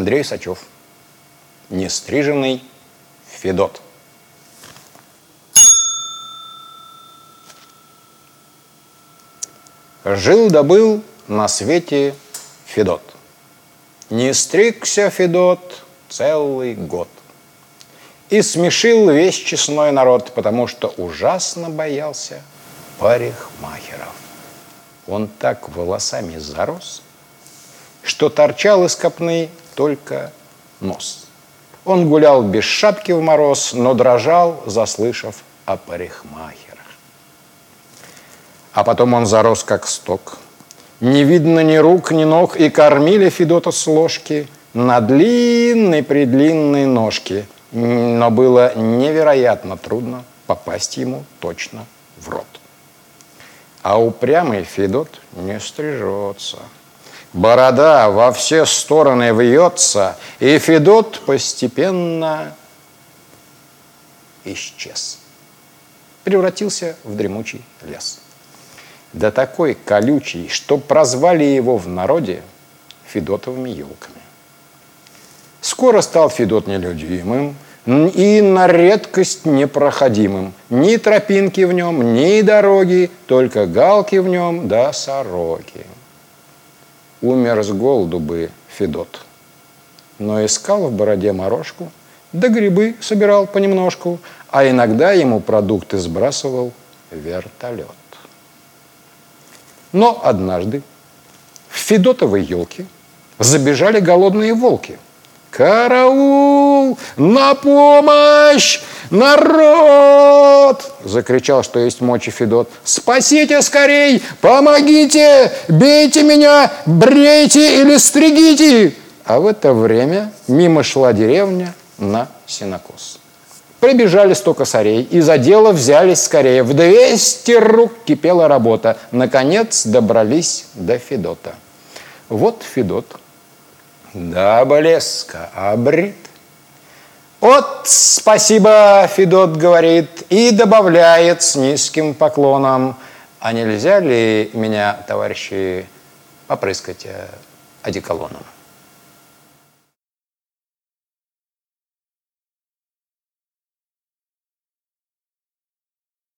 Андрей Сачев. Нестриженный Федот. Жил-добыл на свете Федот. Не стригся Федот целый год. И смешил весь честной народ, потому что ужасно боялся парикмахеров. Он так волосами зарос, что торчал из копны только нос. Он гулял без шапки в мороз, но дрожал, заслышав о парикмахерах. А потом он зарос, как сток. Не видно ни рук, ни ног, и кормили Федота с ложки на длинной-предлинной ножке. Но было невероятно трудно попасть ему точно в рот. А упрямый Федот не стрижется. Борода во все стороны вьется, и Федот постепенно исчез. Превратился в дремучий лес да такой колючий, что прозвали его в народе Федотовыми елками. Скоро стал Федот нелюдимым и на редкость непроходимым. Ни тропинки в нем, ни дороги, только галки в нем да сороки. Умер с голоду бы Федот, но искал в бороде морожку, да грибы собирал понемножку, а иногда ему продукты сбрасывал вертолет. Но однажды в Федотовой елке забежали голодные волки. «Караул! На помощь! Народ!» Закричал, что есть мочи Федот. «Спасите скорей! Помогите! Бейте меня! Брейте или стригите!» А в это время мимо шла деревня на сенокос. Прибежали сто косарей, и за дело взялись скорее. В двести рук кипела работа. Наконец добрались до Федота. Вот Федот. Да, блеска, обрит. Вот спасибо, Федот говорит, и добавляет с низким поклоном. А нельзя ли меня, товарищи, попрыскать э, одеколоном?